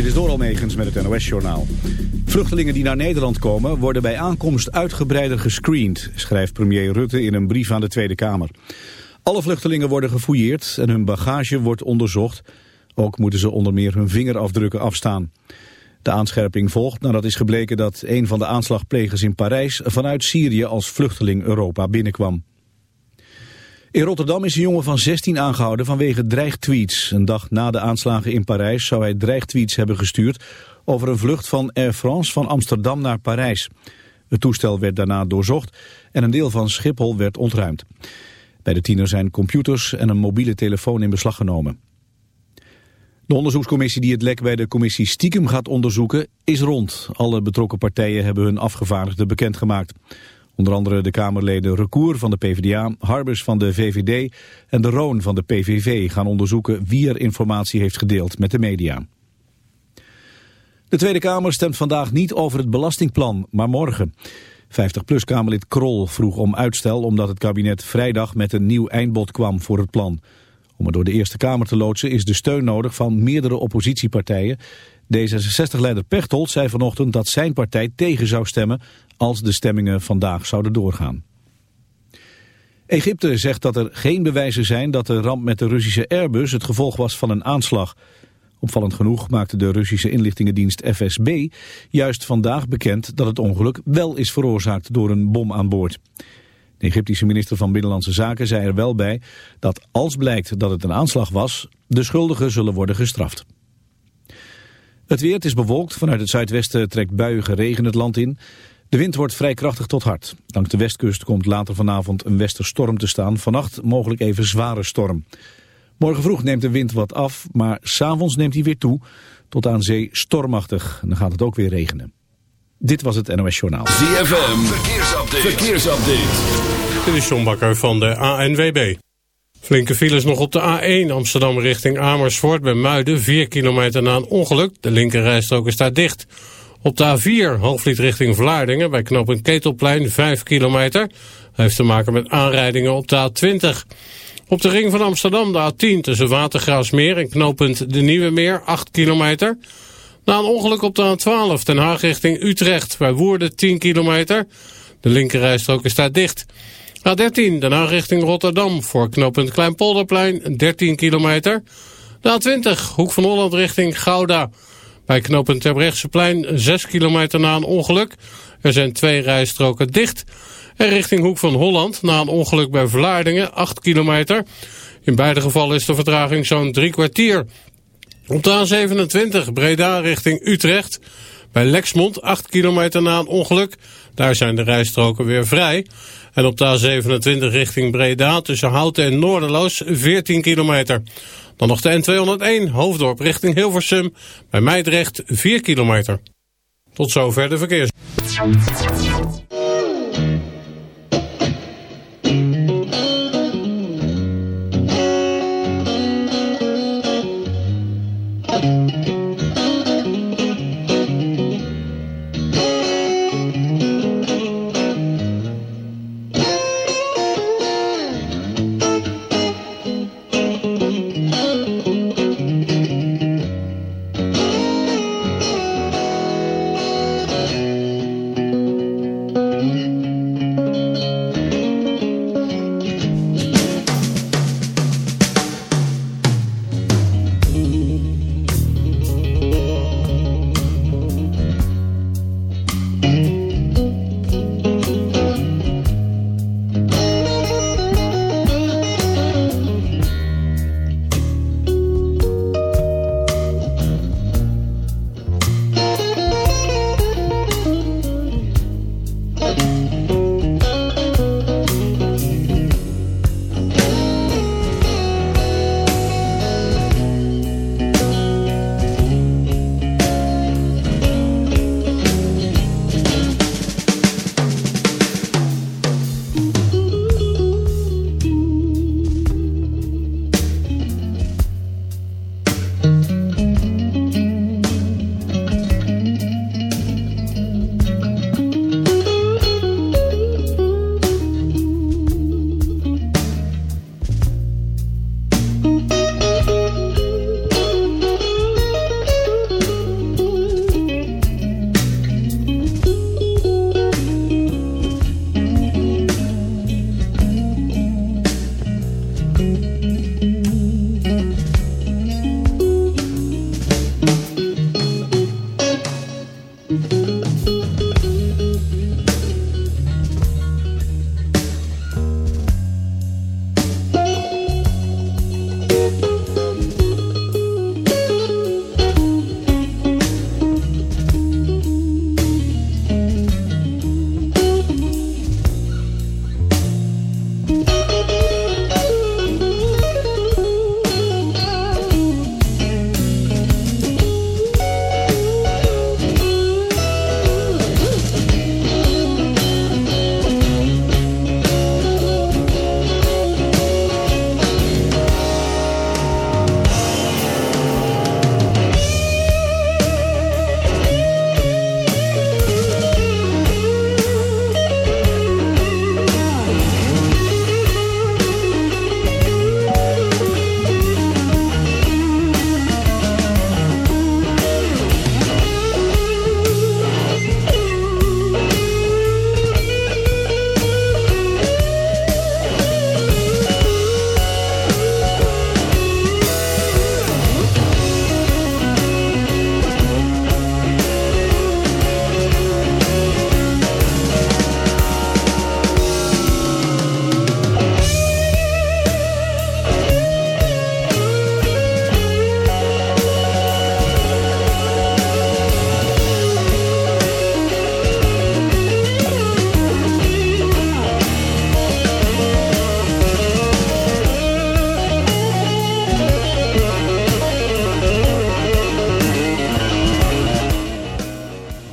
Dit is Doral Megens met het NOS-journaal. Vluchtelingen die naar Nederland komen worden bij aankomst uitgebreider gescreend, schrijft premier Rutte in een brief aan de Tweede Kamer. Alle vluchtelingen worden gefouilleerd en hun bagage wordt onderzocht. Ook moeten ze onder meer hun vingerafdrukken afstaan. De aanscherping volgt nadat is gebleken dat een van de aanslagplegers in Parijs vanuit Syrië als vluchteling Europa binnenkwam. In Rotterdam is een jongen van 16 aangehouden vanwege dreigtweets. Een dag na de aanslagen in Parijs zou hij dreigtweets hebben gestuurd over een vlucht van Air France van Amsterdam naar Parijs. Het toestel werd daarna doorzocht en een deel van Schiphol werd ontruimd. Bij de tiener zijn computers en een mobiele telefoon in beslag genomen. De onderzoekscommissie die het lek bij de commissie Stiekem gaat onderzoeken is rond. Alle betrokken partijen hebben hun afgevaardigden bekendgemaakt. Onder andere de Kamerleden Recour van de PvdA, Harbers van de VVD en de Roon van de PVV gaan onderzoeken wie er informatie heeft gedeeld met de media. De Tweede Kamer stemt vandaag niet over het belastingplan, maar morgen. 50PLUS-Kamerlid Krol vroeg om uitstel omdat het kabinet vrijdag met een nieuw eindbod kwam voor het plan. Om het door de Eerste Kamer te loodsen is de steun nodig van meerdere oppositiepartijen. D66-leider Pechtold zei vanochtend dat zijn partij tegen zou stemmen als de stemmingen vandaag zouden doorgaan. Egypte zegt dat er geen bewijzen zijn dat de ramp met de Russische Airbus het gevolg was van een aanslag. Opvallend genoeg maakte de Russische inlichtingendienst FSB juist vandaag bekend dat het ongeluk wel is veroorzaakt door een bom aan boord. De Egyptische minister van Binnenlandse Zaken zei er wel bij dat als blijkt dat het een aanslag was, de schuldigen zullen worden gestraft. Het weer, is bewolkt. Vanuit het zuidwesten trekt buiige regen het land in. De wind wordt vrij krachtig tot hard. Langs de westkust komt later vanavond een westerstorm te staan. Vannacht mogelijk even zware storm. Morgen vroeg neemt de wind wat af, maar s'avonds neemt hij weer toe. Tot aan zee stormachtig. En dan gaat het ook weer regenen. Dit was het NOS Journaal. ZFM, verkeersupdate. verkeersupdate. Dit is John Bakker van de ANWB. Flinke files nog op de A1 Amsterdam richting Amersfoort bij Muiden. 4 kilometer na een ongeluk. De linkerrijstrook is daar dicht. Op de A4 Hoofdvliet richting Vlaardingen bij knooppunt Ketelplein 5 kilometer. Heeft te maken met aanrijdingen op de A20. Op de ring van Amsterdam de A10 tussen Watergraafsmeer en knooppunt De Nieuwe Meer 8 kilometer. Na een ongeluk op de A12 Den Haag richting Utrecht bij Woerden 10 kilometer. De linkerrijstrook is daar dicht. A13 Den Haag richting Rotterdam voor knooppunt Kleinpolderplein 13 kilometer. De A20 Hoek van Holland richting Gouda. Bij knooppunt Terbrechtseplein 6 kilometer na een ongeluk. Er zijn twee rijstroken dicht. En richting Hoek van Holland na een ongeluk bij Vlaardingen 8 kilometer. In beide gevallen is de vertraging zo'n drie kwartier. Op de A27 Breda richting Utrecht. Bij Lexmond 8 kilometer na een ongeluk. Daar zijn de rijstroken weer vrij. En op de A27 richting Breda tussen Houten en Noorderloos 14 kilometer. Dan nog de N201 Hoofddorp richting Hilversum. Bij Meidrecht 4 kilometer. Tot zover de verkeers.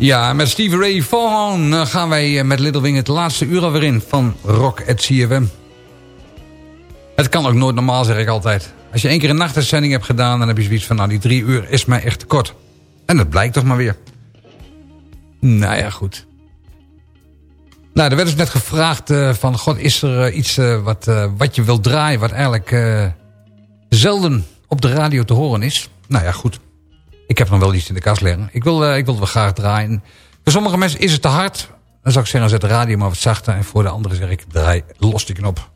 Ja, met Stevie Ray Vaughan eh, gaan wij met Little Wing het laatste uur alweer in van Rock at CFM. Het kan ook nooit normaal, zeg ik altijd. Als je één keer een nachtuitzending hebt gedaan... dan heb je zoiets van, nou die drie uur is mij echt te kort. En dat blijkt toch maar weer. Nou ja, goed. Nou, er werd dus net gevraagd uh, van... God, is er iets wat, wat je wilt draaien... wat eigenlijk zelden op de radio te horen is? Nou ja, goed. Ik heb nog wel iets in de kast liggen. Ik wil, ik wil het wel graag draaien. Voor sommige mensen is het te hard. Dan zou ik zeggen, zet de radio maar wat zachter. En voor de anderen zeg ik, draai los die knop.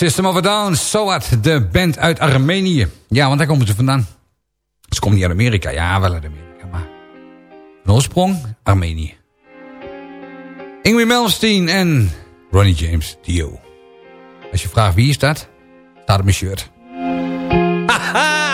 System of a Down, Soat, de band uit Armenië. Ja, want daar komen ze vandaan. Ze komen niet uit Amerika, ja, wel uit Amerika, maar... Van oorsprong, Armenië. Ingrid Melstein en Ronnie James Dio. Als je vraagt wie is dat, staat op mijn shirt. Haha!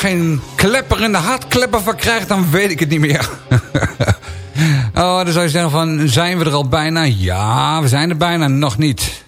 Geen klepper in de hartklepper van krijgt, dan weet ik het niet meer. oh, dan zou je zeggen van, zijn we er al bijna? Ja, we zijn er bijna, nog niet.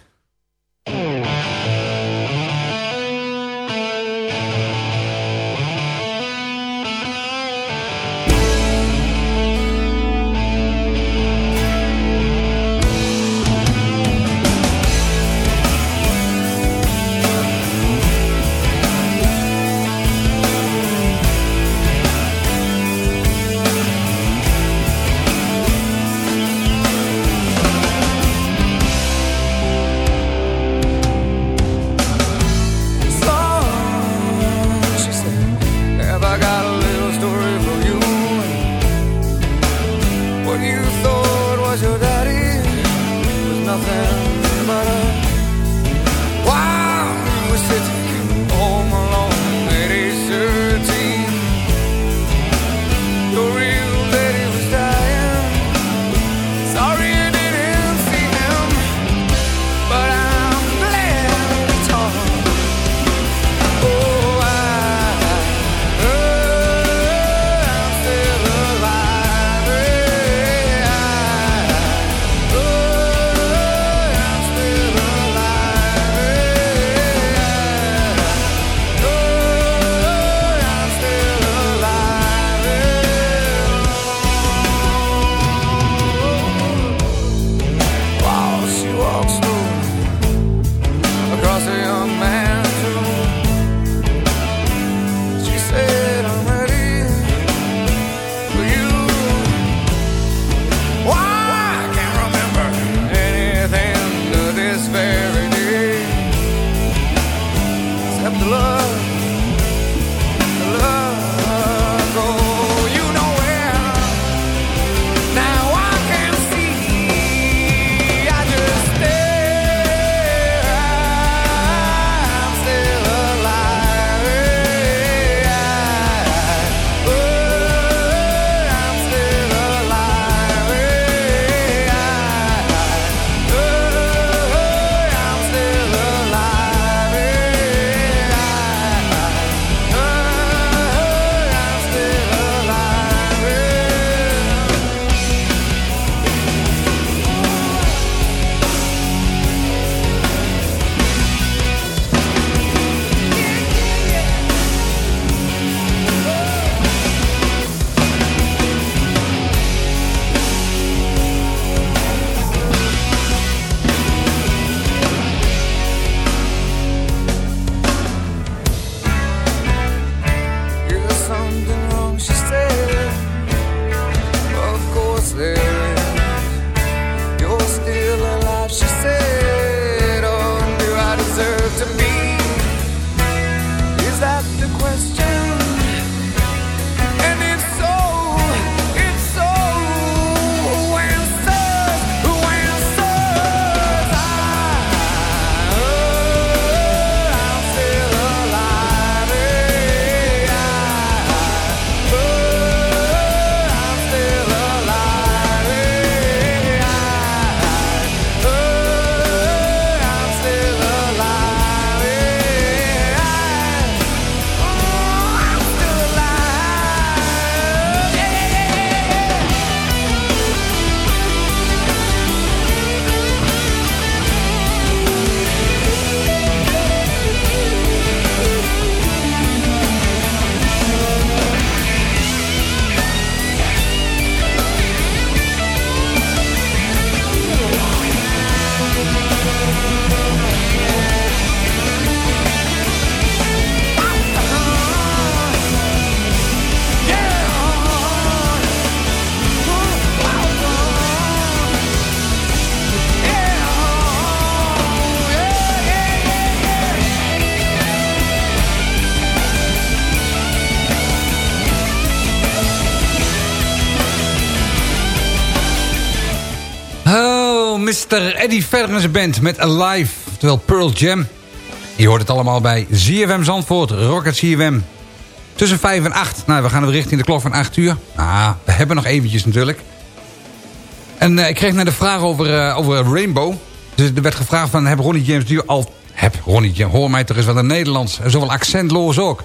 Mr. Eddie Vedder band met Alive, terwijl Pearl Jam. Je hoort het allemaal bij ZFM Zandvoort, Rocket ZFM. Tussen 5 en 8. Nou, we gaan weer richting de klok van 8 uur. Ah, we hebben nog eventjes natuurlijk. En uh, ik kreeg net de vraag over, uh, over Rainbow. Dus er werd gevraagd van, heb Ronnie James Dio al... Heb Ronnie James, hoor mij toch eens wat een Nederlands. Zowel accentloos ook.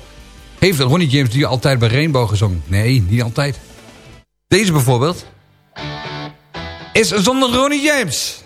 Heeft Ronnie James die altijd bij Rainbow gezongen? Nee, niet altijd. Deze bijvoorbeeld. Is zonder Ronnie James.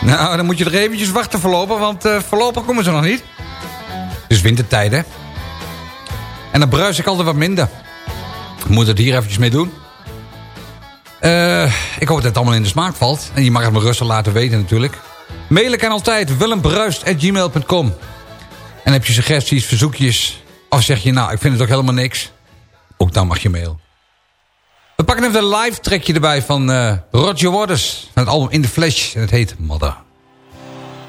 Nou, dan moet je er eventjes wachten voorlopig, want uh, voorlopig komen ze nog niet. Het is wintertijd, hè? En dan bruis ik altijd wat minder. Moet het hier eventjes mee doen. Uh, ik hoop dat het allemaal in de smaak valt. En je mag het me rustig laten weten natuurlijk. Mailen kan altijd willembruist.gmail.com En heb je suggesties, verzoekjes... of zeg je, nou, ik vind het ook helemaal niks... ook dan mag je mailen. We pakken even een live trackje erbij van uh, Roger Waters. Van het album In The Flash. En het heet Mother.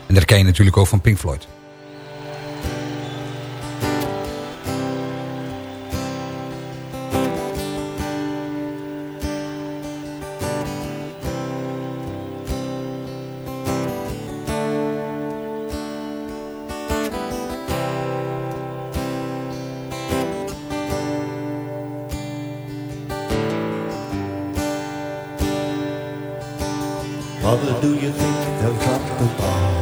En dat ken je natuurlijk ook van Pink Floyd. Mother, do you think they'll drop the bomb?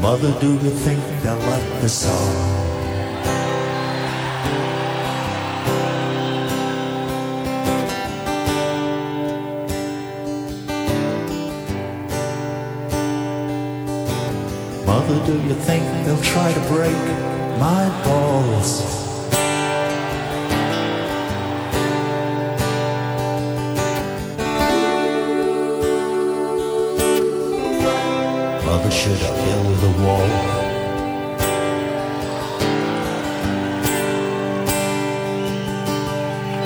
Mother, do you think they'll like the song? Try to break my balls? Mother, should I build a wall?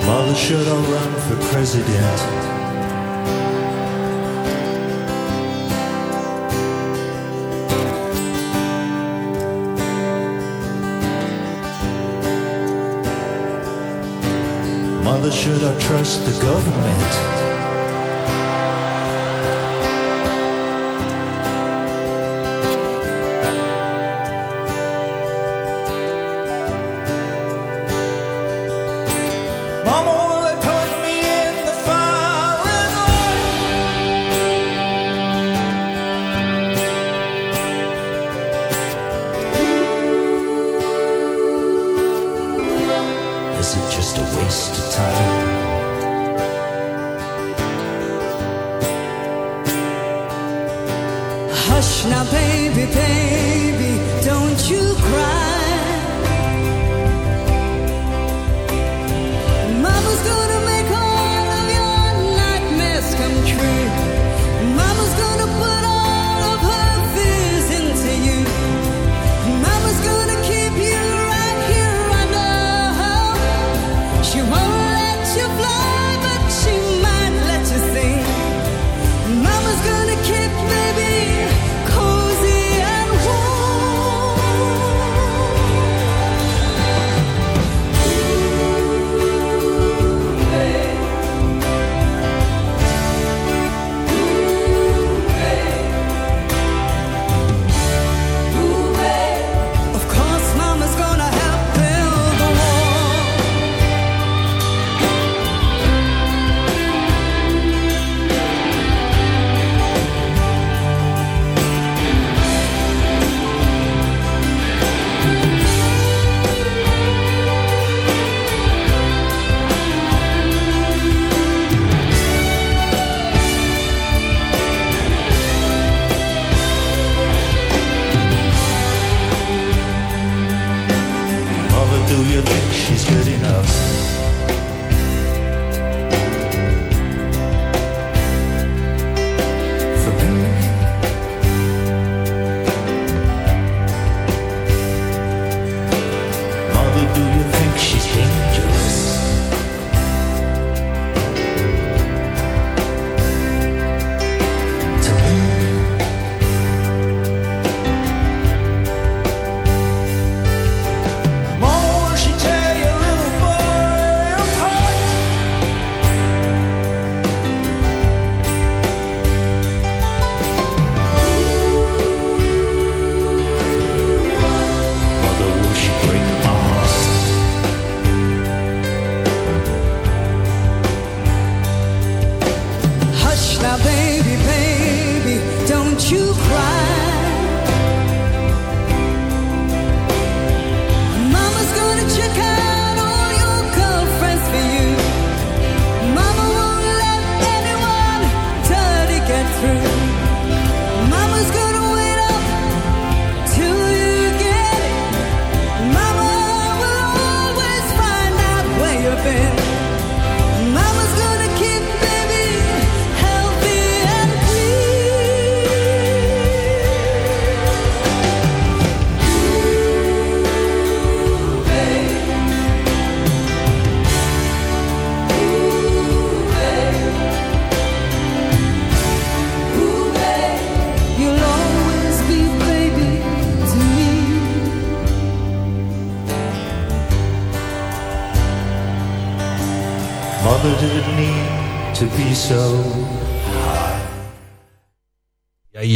Mother, should I run for president? Trust the government? Now, baby, baby, don't you cry.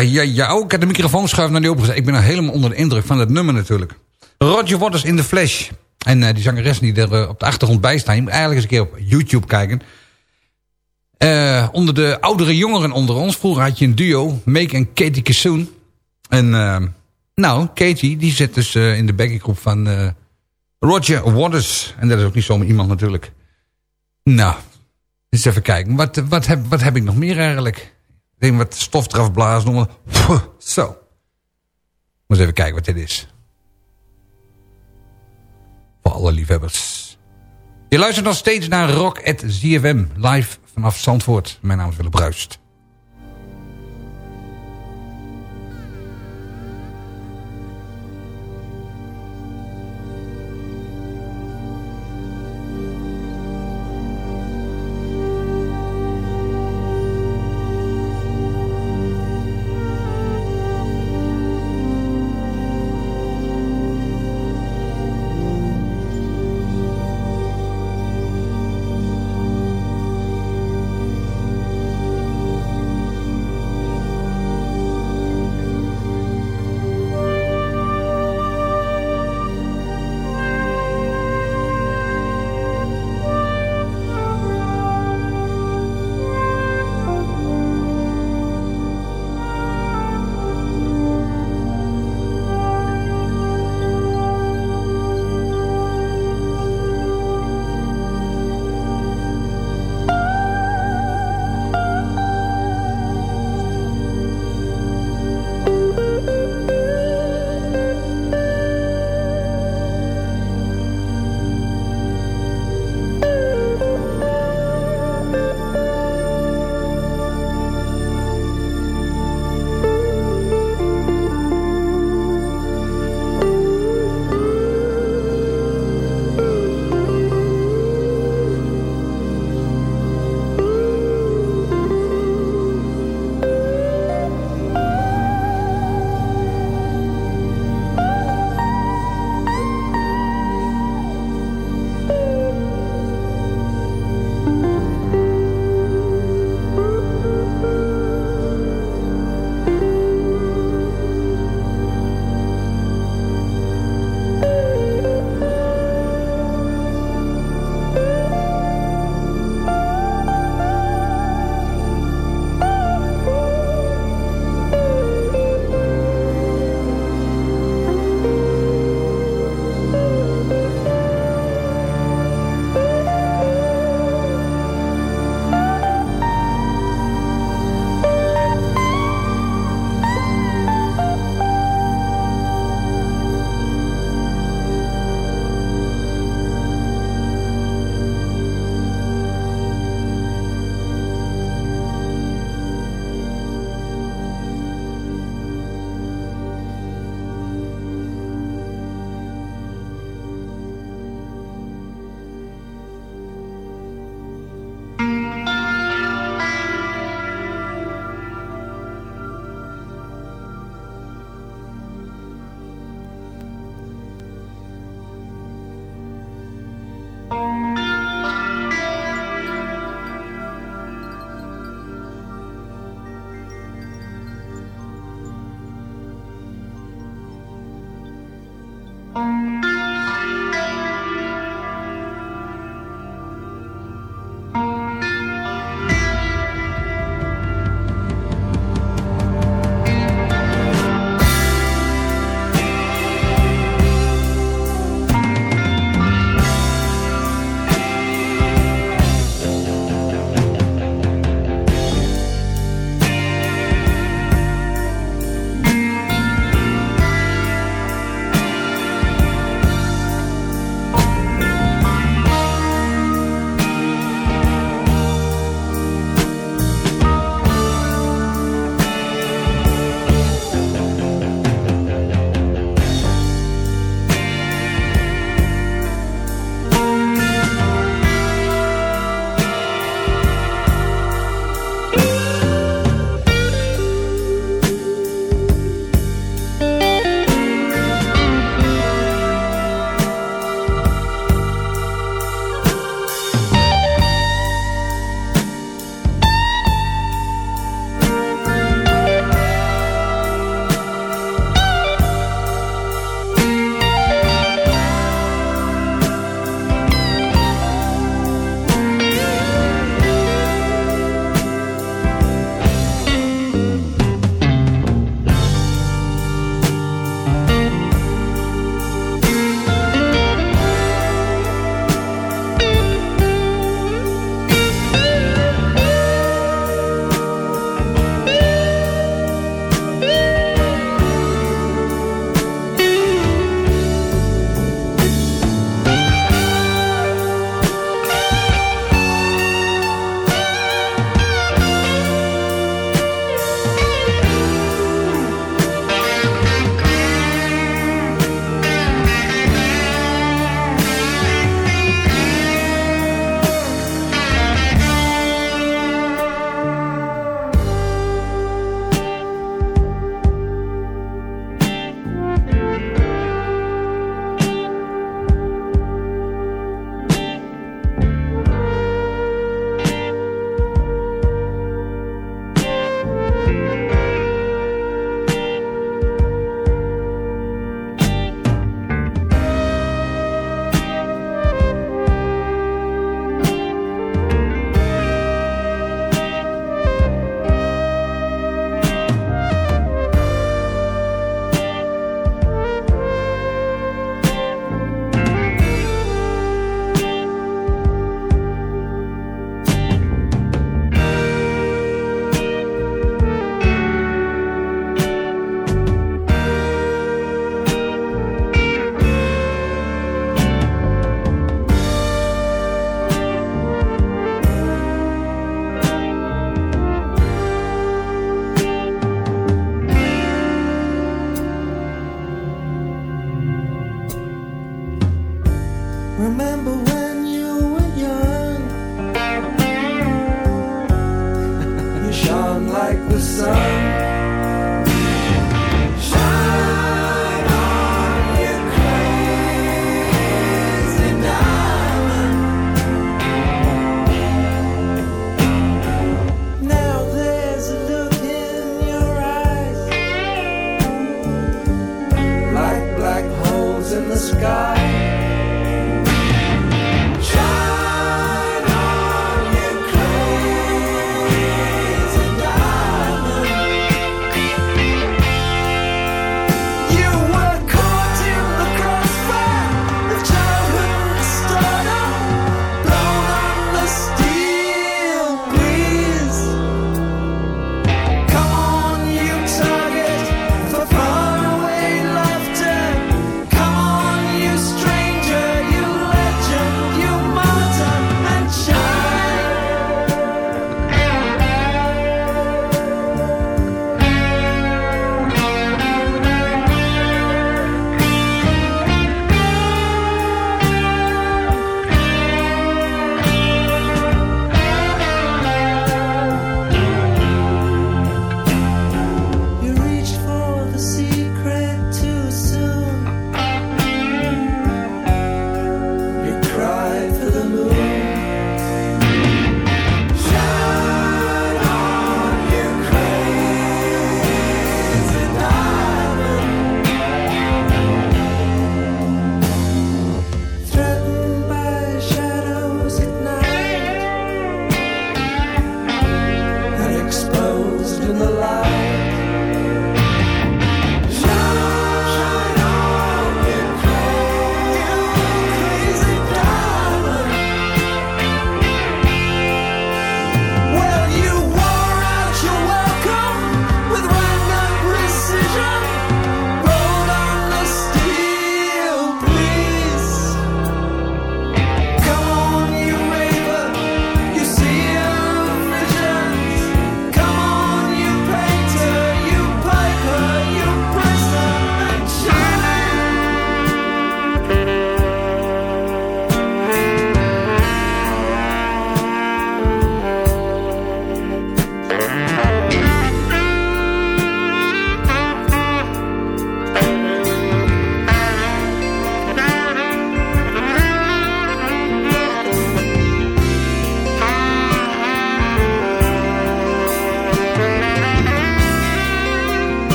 Ja, ja, ja. Oh, ik heb de microfoon schuif naar die opgezet. Ik ben nou helemaal onder de indruk van het nummer natuurlijk. Roger Waters in the Flash. En eh, die zangeres die er eh, op de achtergrond bij staan... je moet eigenlijk eens een keer op YouTube kijken. Eh, onder de oudere jongeren onder ons... vroeger had je een duo, Make en Katie Kissoon. En nou, Katie die zit dus in de backgroep van Roger Waters. En dat is ook niet zomaar iemand natuurlijk. Nou, eens even kijken. Wat, wat, heb, wat heb ik nog meer eigenlijk? Denk wat stof eraf blazen. Wat- Zo. Moet eens even kijken wat dit is. Voor alle liefhebbers. Je luistert nog steeds naar Rock at ZFM. Live vanaf Zandvoort. Mijn naam is Willem Bruist.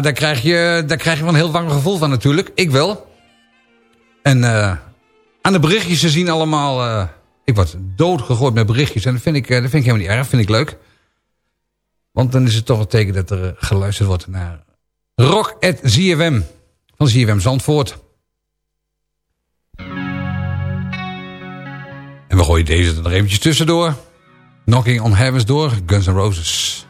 Daar krijg je, daar krijg je wel een heel warm gevoel van natuurlijk. Ik wel. En eh, aan de berichtjes te zien allemaal... Eh, ik word doodgegooid met berichtjes. En dat vind, ik, eh, dat vind ik helemaal niet erg. Dat vind ik leuk. Want dan is het toch een teken dat er geluisterd wordt naar... Rock at ZFM. Van ZFM Zandvoort. En we gooien deze er nog eventjes tussendoor. Knocking on Heaven's Door, Guns N' Roses.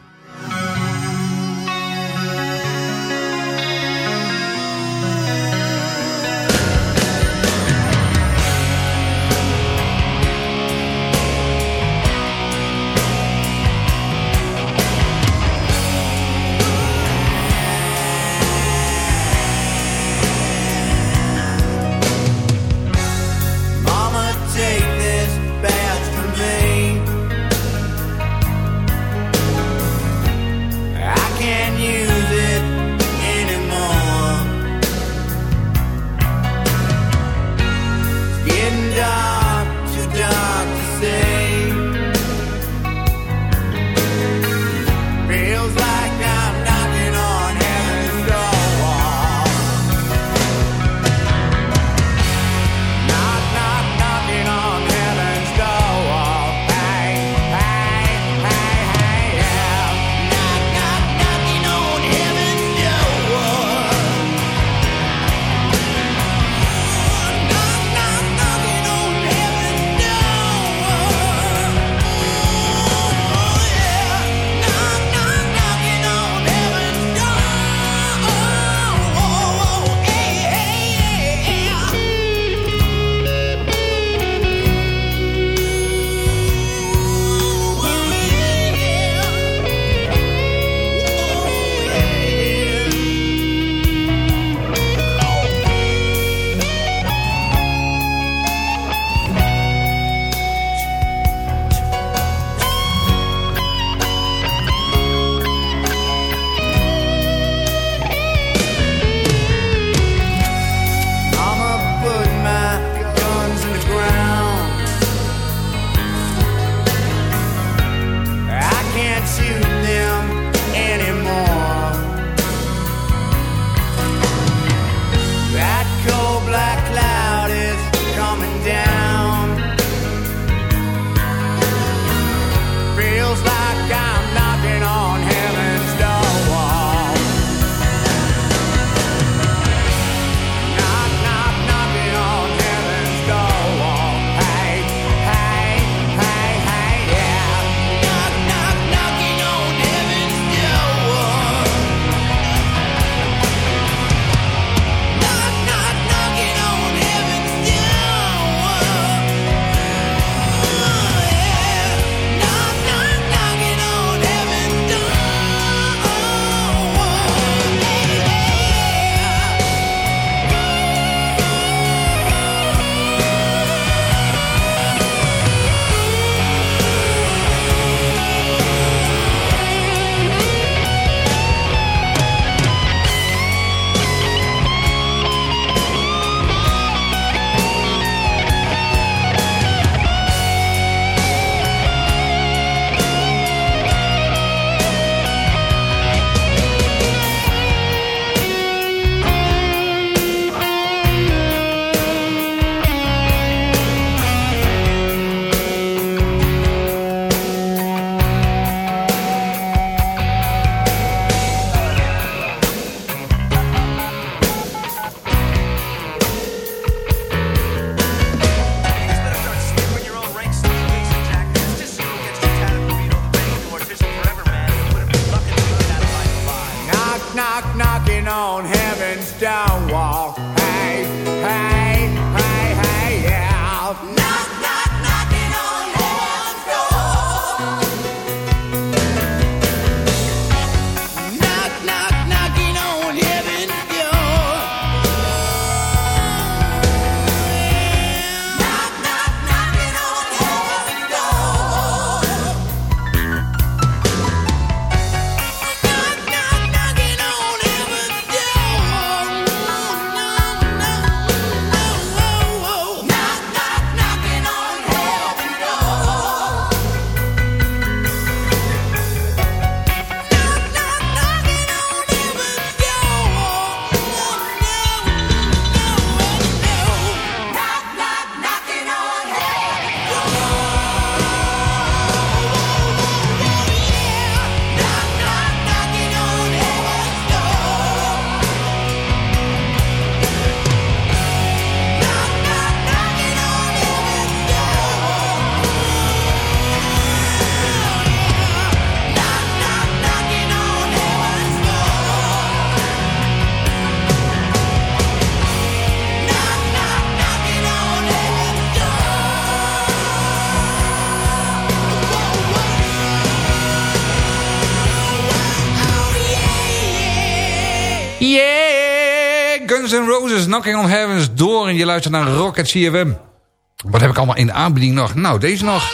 Knocking on Heaven's Door. En je luistert naar Rock at CFM. Wat heb ik allemaal in de aanbieding nog? Nou, deze nog.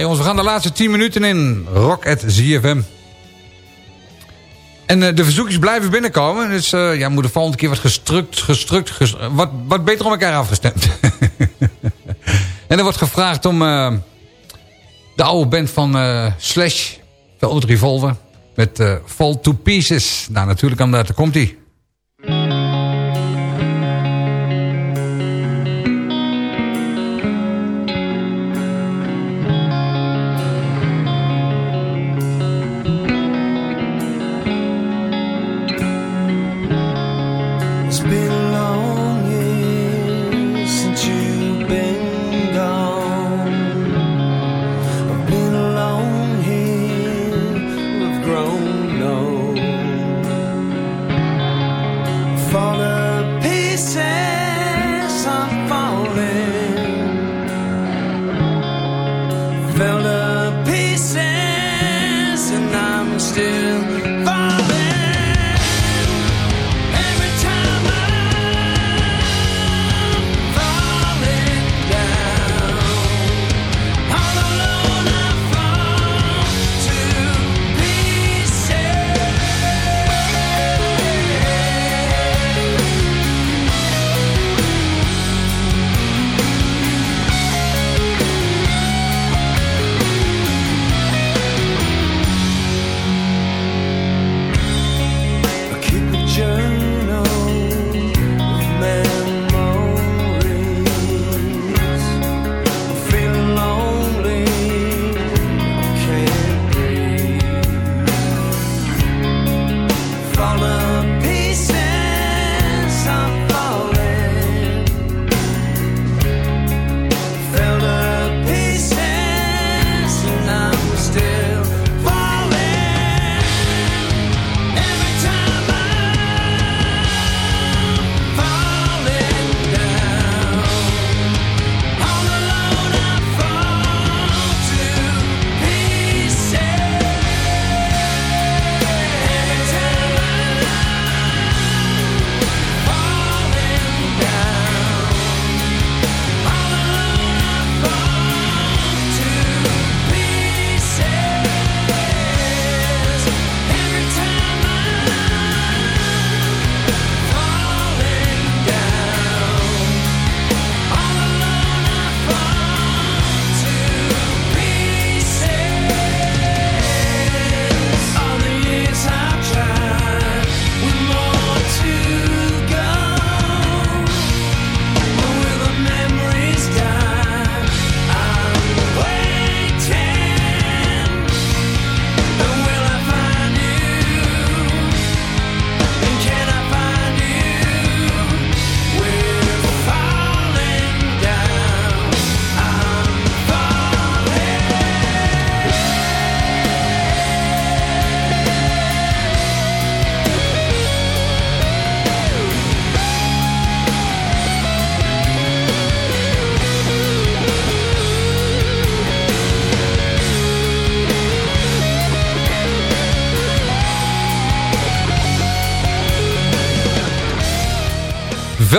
Jongens, we gaan de laatste 10 minuten in. Rock at ZFM. En eh, de verzoekjes blijven binnenkomen. Dus eh ja, moet de volgende keer wat gestrukt, gestrukt, gest- wat, wat beter om elkaar afgestemd. en er wordt gevraagd om eh, de oude band van Slash, Velvet Revolver, met Fall to Pieces. Nou, natuurlijk, omdat daar komt hij.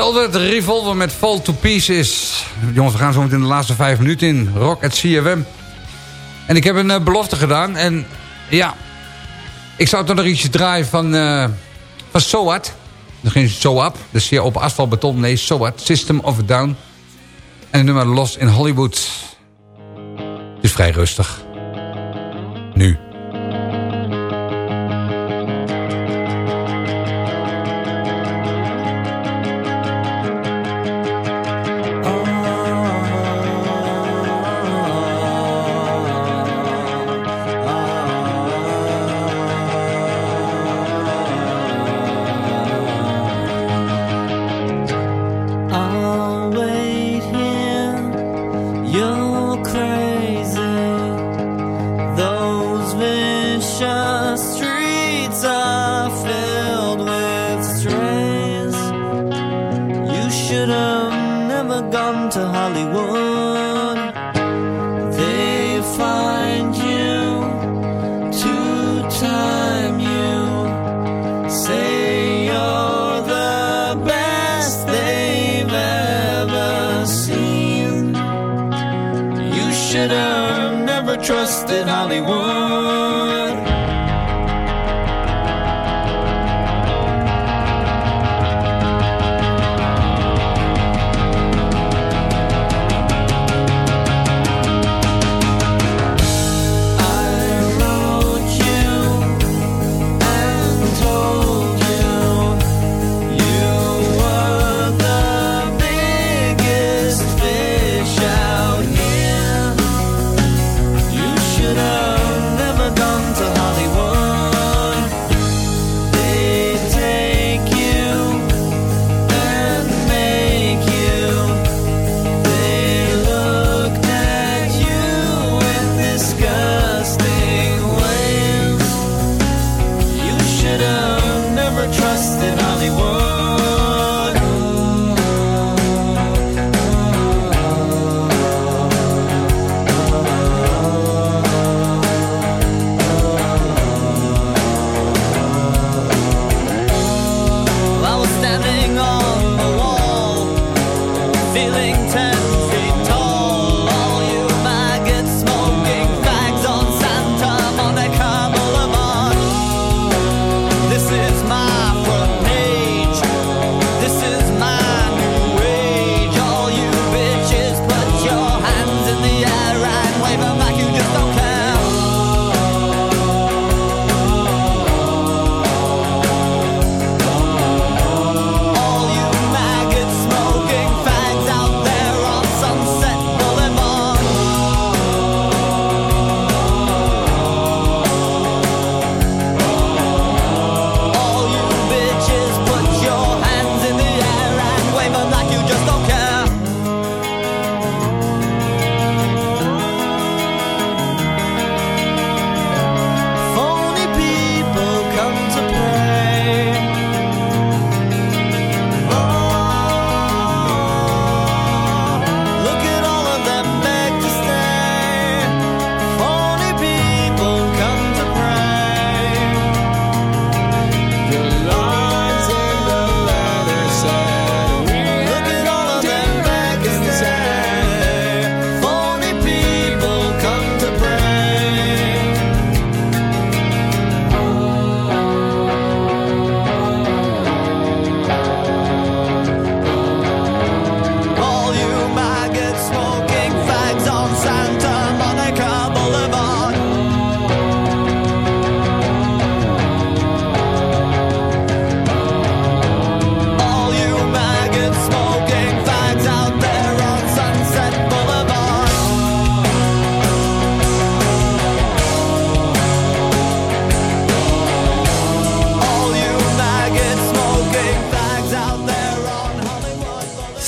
Velvet Revolver met Fall to Pieces. Jongens, we gaan zo meteen de laatste vijf minuten in. Rock at CFM. En ik heb een eh, belofte gedaan. En ja, ik zou toch nog iets draaien van, eh van SOAT. Nog geen SOAP, dus hier op asfaltbeton. Nee, SOAT, System of a Down. En het nummer Lost in Hollywood. Het is vrij rustig. Nu. Vicious streets are filled with strays. You should have never gone to Hollywood. They find you to time you. Say you're the best they've ever seen. You should have never trusted Hollywood.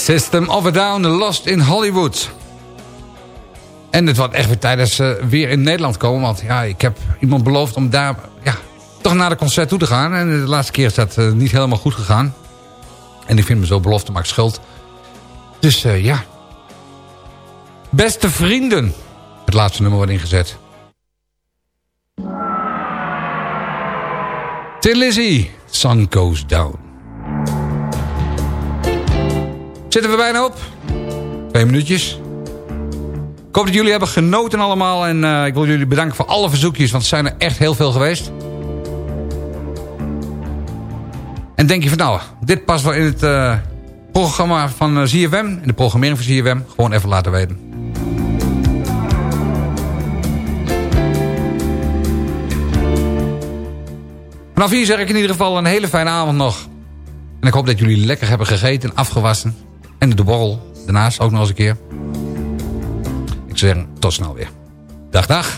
System of a Down, Lost in Hollywood. En het wordt echt weer tijd dat ze weer in Nederland komen. Want ja, ik heb iemand beloofd om daar ja, toch naar de concert toe te gaan. En de laatste keer is dat eh, niet helemaal goed gegaan. En ik vind me zo belofte maakt schuld. Dus eh, ja. Beste vrienden. Het laatste nummer wordt ingezet. Tin Lizzy, Sun Goes Down. Zitten we bijna op. Twee minuutjes. Ik hoop dat jullie hebben genoten allemaal. En eh, ik wil jullie bedanken voor alle verzoekjes. Want er zijn er echt heel veel geweest. En denk je van nou, dit past wel in het eh, programma van eh, ZFM. In de programmering van ZFM. Gewoon even laten weten. Vanaf hier zeg ik in ieder geval een hele fijne avond nog. En ik hoop dat jullie lekker hebben gegeten en afgewassen. En de borrel daarnaast ook nog eens een keer. Ik zeggen, tot snel weer. Dag, dag.